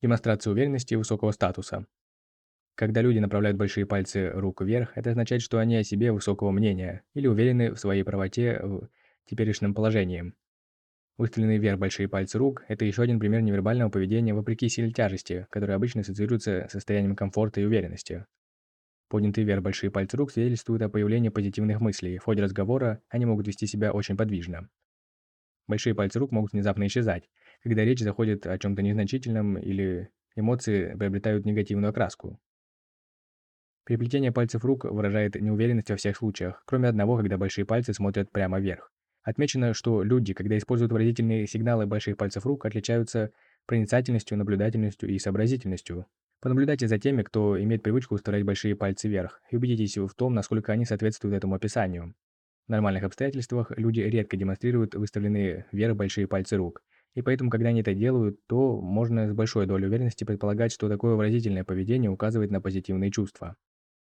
Демонстрация уверенности и высокого статуса. Когда люди направляют большие пальцы рук вверх, это означает, что они о себе высокого мнения или уверены в своей правоте в теперешнем положении. Выставленные вверх большие пальцы рук – это еще один пример невербального поведения вопреки силе тяжести, которое обычно ассоциируется с состоянием комфорта и уверенности. Поднятые вверх большие пальцы рук свидетельствуют о появлении позитивных мыслей. В ходе разговора они могут вести себя очень подвижно. Большие пальцы рук могут внезапно исчезать, когда речь заходит о чем-то незначительном или эмоции приобретают негативную окраску. Переплетение пальцев рук выражает неуверенность во всех случаях, кроме одного, когда большие пальцы смотрят прямо вверх. Отмечено, что люди, когда используют выразительные сигналы больших пальцев рук, отличаются проницательностью, наблюдательностью и сообразительностью. Понаблюдайте за теми, кто имеет привычку выставлять большие пальцы вверх, и убедитесь в том, насколько они соответствуют этому описанию. В нормальных обстоятельствах люди редко демонстрируют выставленные вверх большие пальцы рук, и поэтому, когда они это делают, то можно с большой долей уверенности предполагать, что такое выразительное поведение указывает на позитивные чувства.